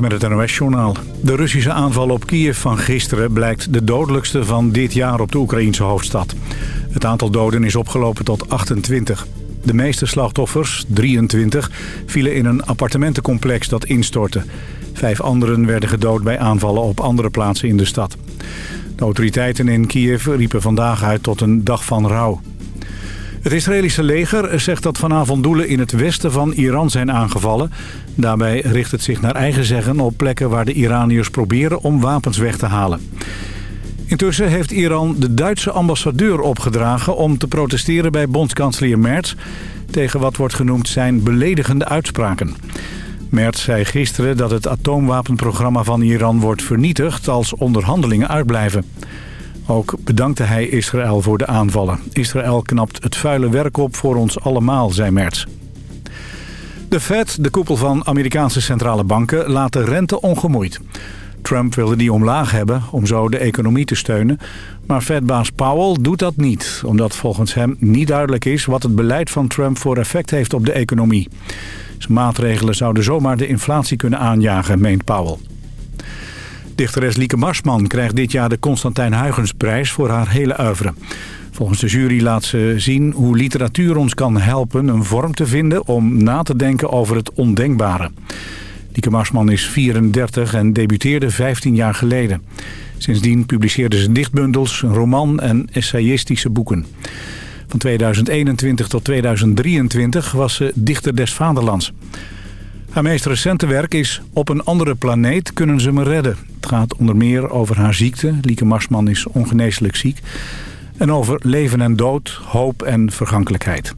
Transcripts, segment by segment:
Met het NOS-journaal. De Russische aanval op Kiev van gisteren blijkt de dodelijkste van dit jaar op de Oekraïnse hoofdstad. Het aantal doden is opgelopen tot 28. De meeste slachtoffers, 23, vielen in een appartementencomplex dat instortte. Vijf anderen werden gedood bij aanvallen op andere plaatsen in de stad. De autoriteiten in Kiev riepen vandaag uit tot een dag van rouw. Het Israëlische leger zegt dat vanavond doelen in het westen van Iran zijn aangevallen. Daarbij richt het zich naar eigen zeggen op plekken waar de Iraniërs proberen om wapens weg te halen. Intussen heeft Iran de Duitse ambassadeur opgedragen om te protesteren bij bondskanselier Merz... tegen wat wordt genoemd zijn beledigende uitspraken. Merz zei gisteren dat het atoomwapenprogramma van Iran wordt vernietigd als onderhandelingen uitblijven. Ook bedankte hij Israël voor de aanvallen. Israël knapt het vuile werk op voor ons allemaal, zei Merz. De Fed, de koepel van Amerikaanse centrale banken, laat de rente ongemoeid. Trump wilde die omlaag hebben om zo de economie te steunen. Maar Fedbaas Powell doet dat niet, omdat volgens hem niet duidelijk is... wat het beleid van Trump voor effect heeft op de economie. Zijn maatregelen zouden zomaar de inflatie kunnen aanjagen, meent Powell. Dichteres Lieke Marsman krijgt dit jaar de Constantijn Huygensprijs voor haar hele oeuvre. Volgens de jury laat ze zien hoe literatuur ons kan helpen een vorm te vinden om na te denken over het ondenkbare. Lieke Marsman is 34 en debuteerde 15 jaar geleden. Sindsdien publiceerde ze dichtbundels, een roman en essayistische boeken. Van 2021 tot 2023 was ze dichter des vaderlands. Haar meest recente werk is Op een andere planeet kunnen ze me redden. Het gaat onder meer over haar ziekte. Lieke Marsman is ongeneeslijk ziek. En over leven en dood, hoop en vergankelijkheid.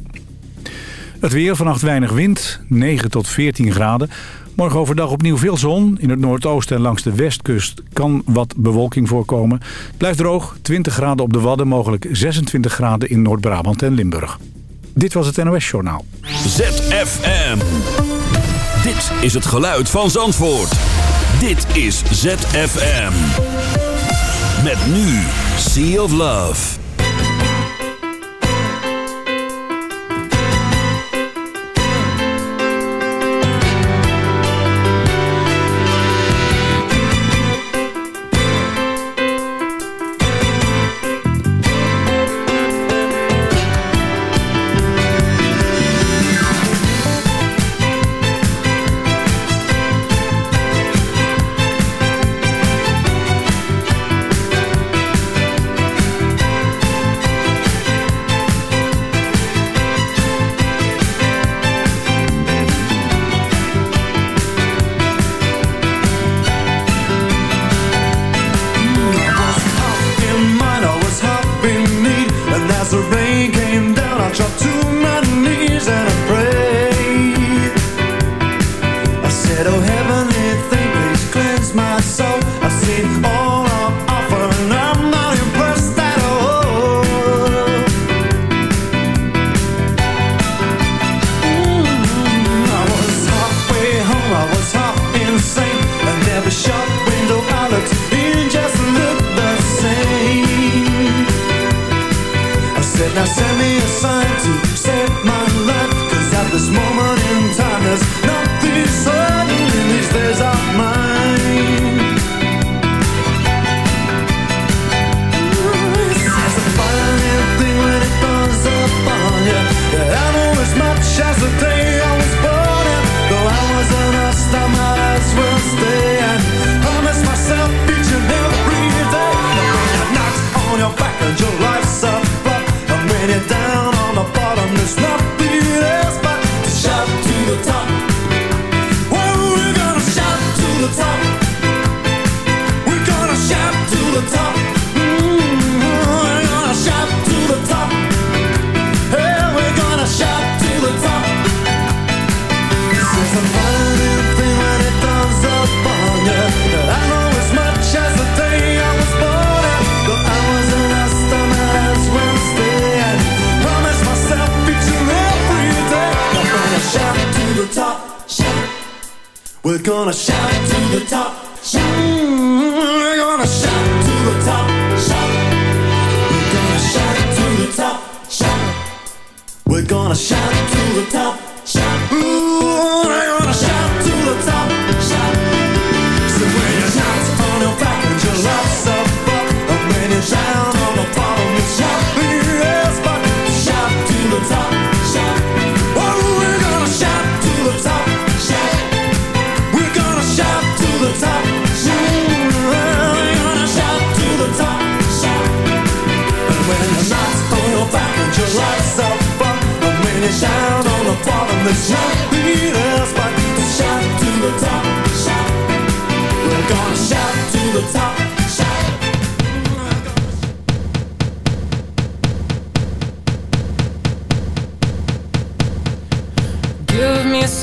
Het weer, vannacht weinig wind, 9 tot 14 graden. Morgen overdag opnieuw veel zon. In het noordoosten en langs de westkust kan wat bewolking voorkomen. Blijft droog, 20 graden op de Wadden, mogelijk 26 graden in Noord-Brabant en Limburg. Dit was het NOS Journaal. ZFM. Dit is het geluid van Zandvoort. Dit is ZFM. Met nu Sea of Love.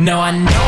No, I know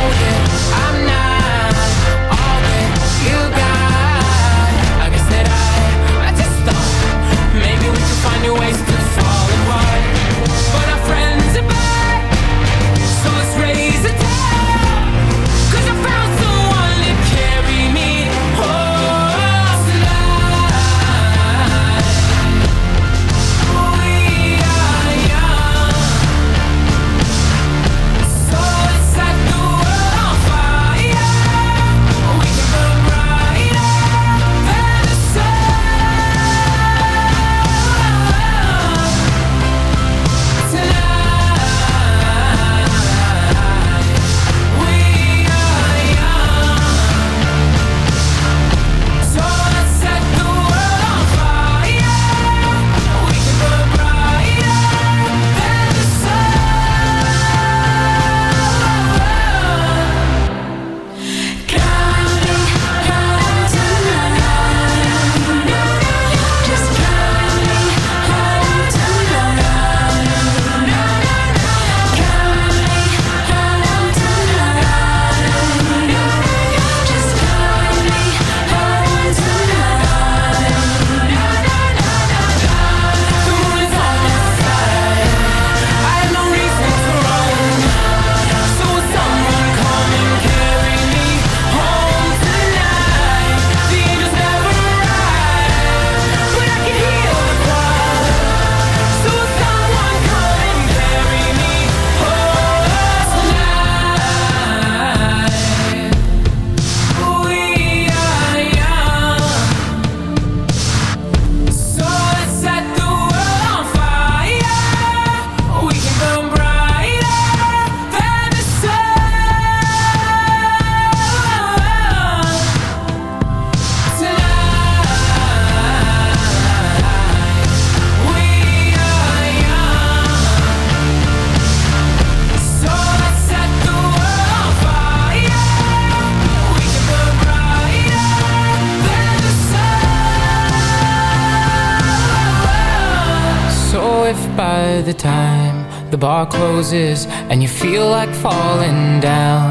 by the time the bar closes and you feel like falling down,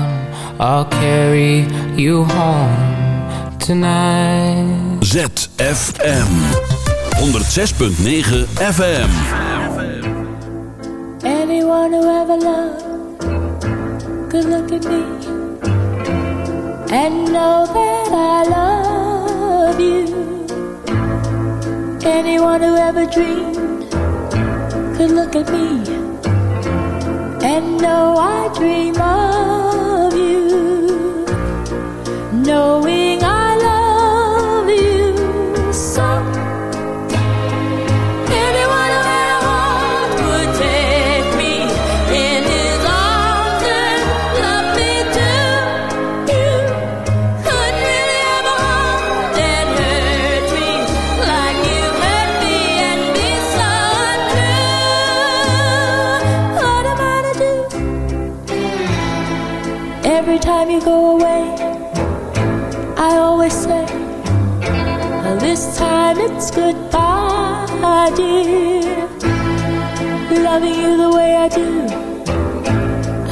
I'll carry you home tonight. ZFM 106.9 FM. Anyone who ever loved could look at me and know that I love you. Anyone who ever dreamed could look at me and know I dream of you. Knowing I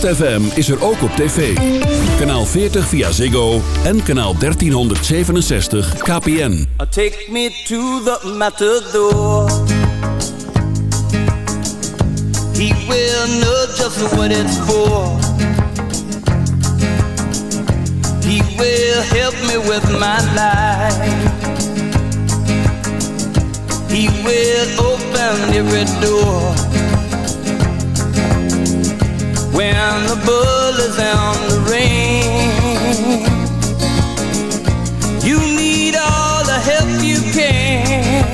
ZFM is er ook op tv. Kanaal 40 via Ziggo en kanaal 1367 KPN. Take me to the matador. He will know just what it's for. He will help me with my life. He will open every door. When the bull on the ring. You need all the help you can.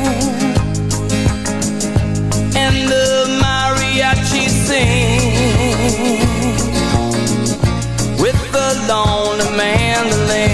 And the mariachi sing with the lonely mandolin.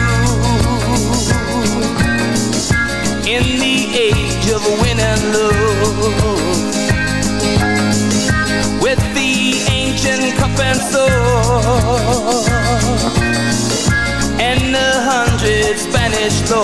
esto.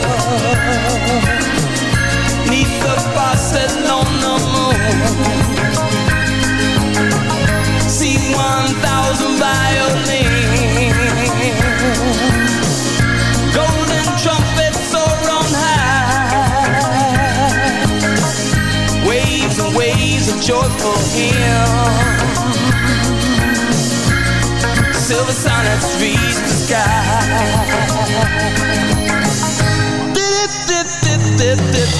the with the moon. See one thousand violins. Golden trumpets soar on high. Waves and waves of joyful hymns silver sonnets reach the sky. Dip, dip,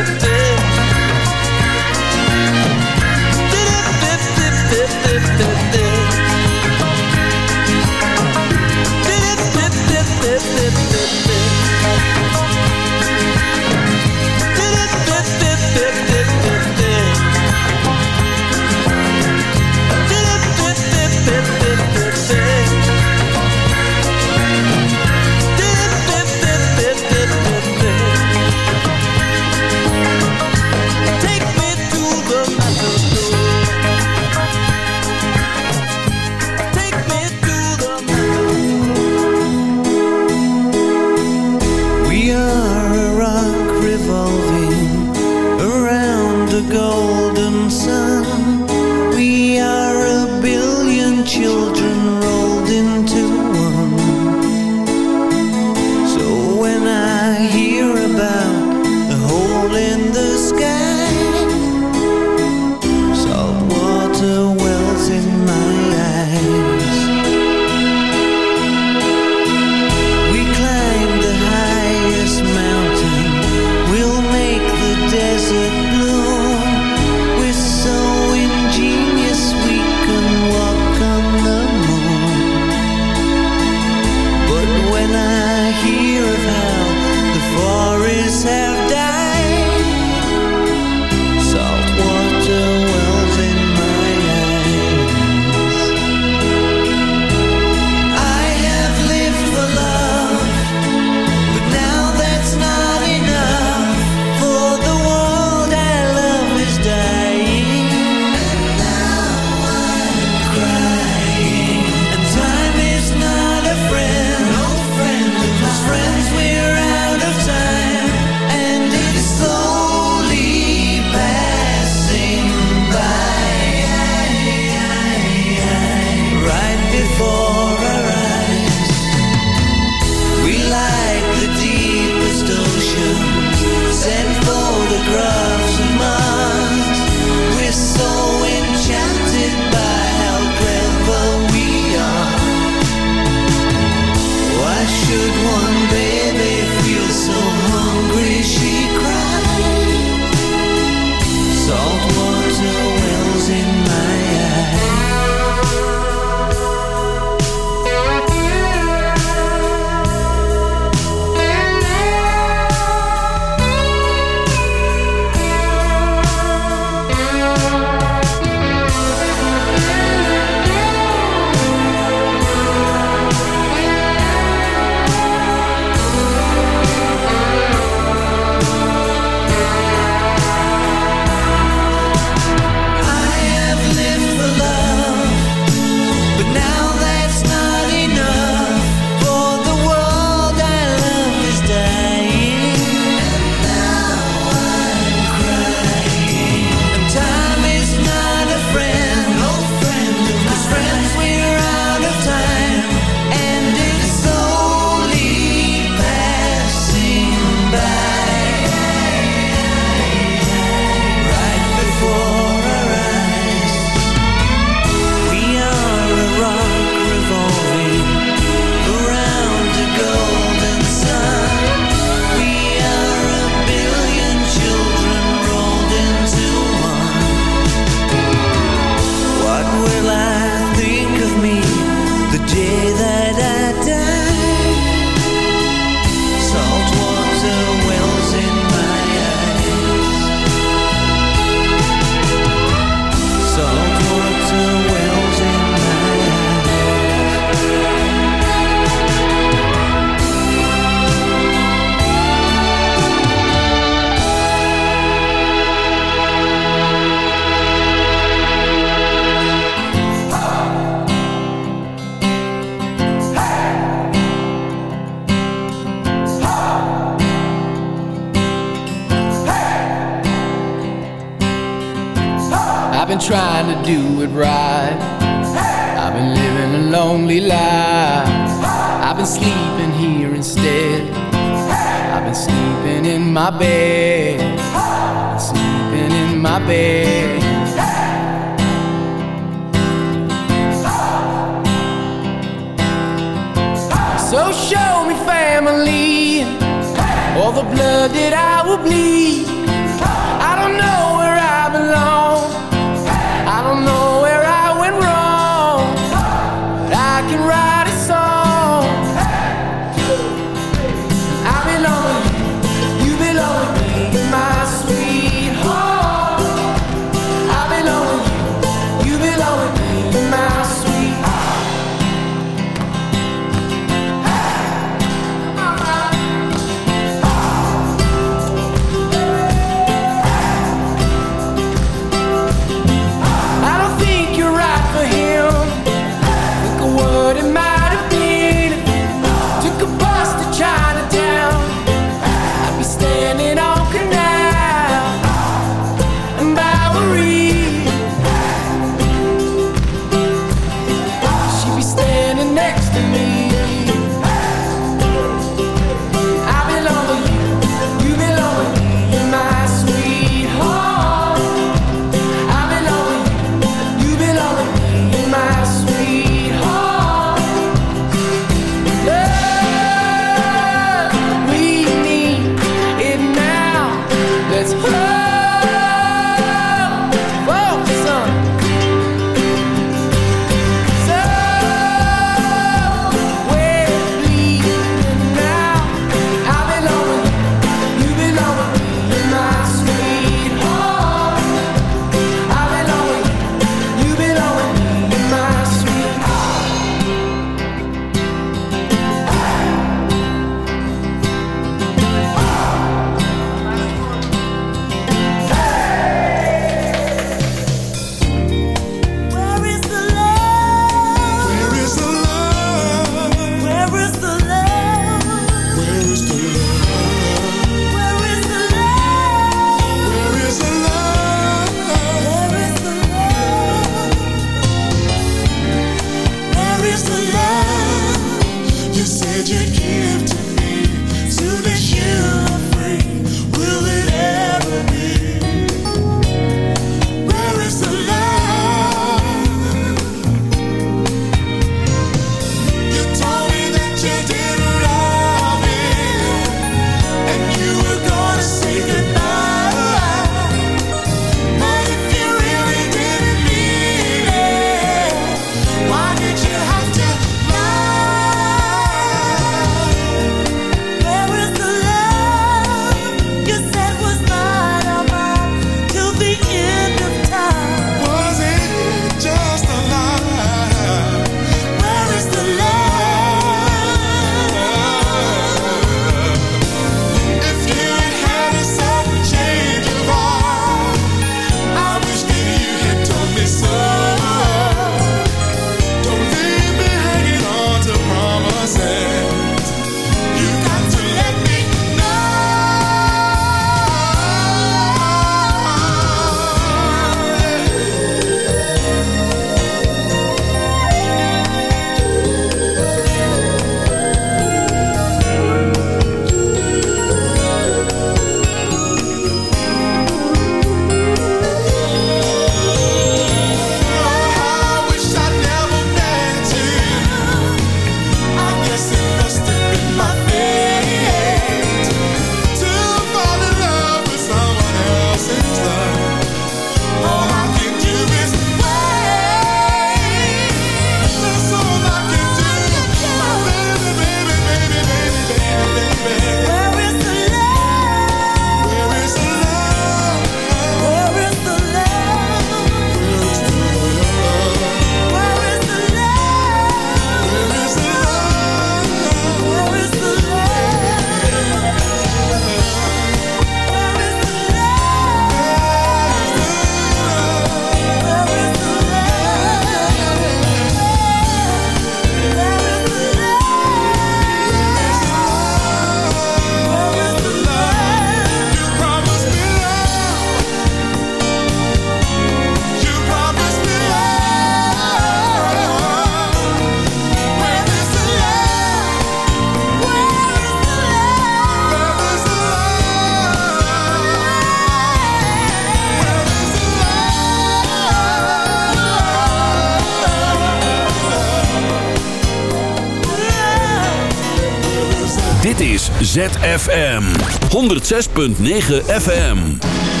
ZFM 106.9 FM.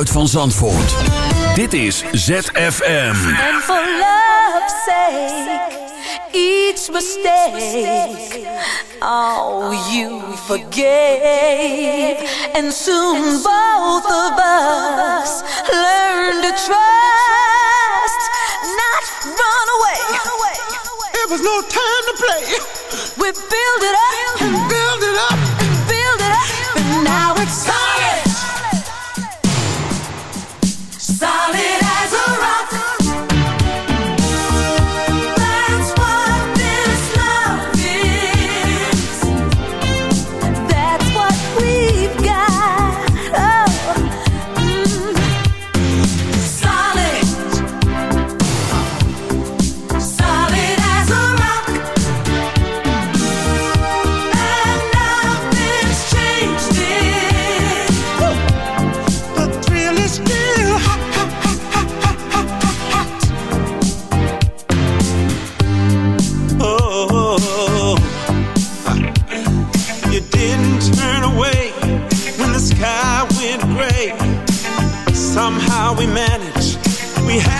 geluid van Zandvoort. Dit is ZFM. And for love's sake, each mistake, oh, you forgave. And soon both of us learn to trust, not run away. It was no time to play. We build it up, and build it up, and build it up, and now it's time. how we manage. We have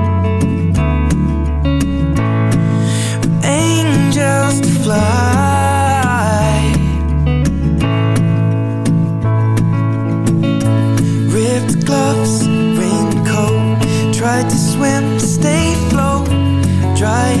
fly. Ripped gloves, raincoat, tried to swim, stay float, dry.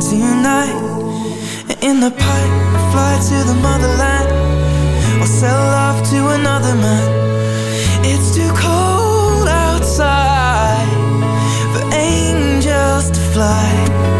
tonight. In the pipe, fly to the motherland, or sell love to another man. It's too cold outside for angels to fly.